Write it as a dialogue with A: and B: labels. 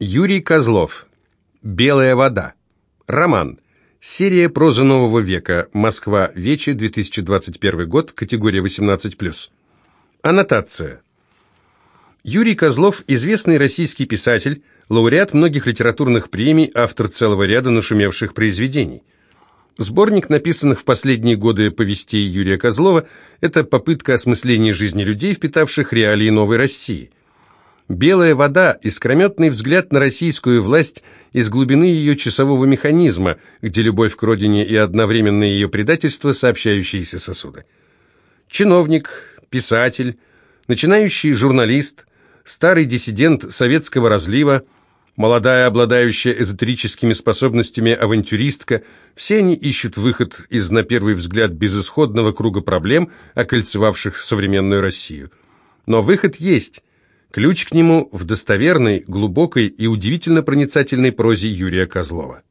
A: Юрий Козлов. «Белая вода». Роман. Серия «Проза нового века». Москва. Вече. 2021 год. Категория 18+. Аннотация. Юрий Козлов – известный российский писатель, лауреат многих литературных премий, автор целого ряда нашумевших произведений. Сборник написанных в последние годы повестей Юрия Козлова – это попытка осмысления жизни людей, впитавших реалии новой России – Белая вода – искрометный взгляд на российскую власть из глубины ее часового механизма, где любовь к родине и одновременное ее предательство – сообщающиеся сосуды. Чиновник, писатель, начинающий журналист, старый диссидент советского разлива, молодая, обладающая эзотерическими способностями авантюристка – все они ищут выход из, на первый взгляд, безысходного круга проблем, окольцевавших современную Россию. Но выход есть – Ключ к нему в достоверной, глубокой и удивительно проницательной прозе Юрия Козлова.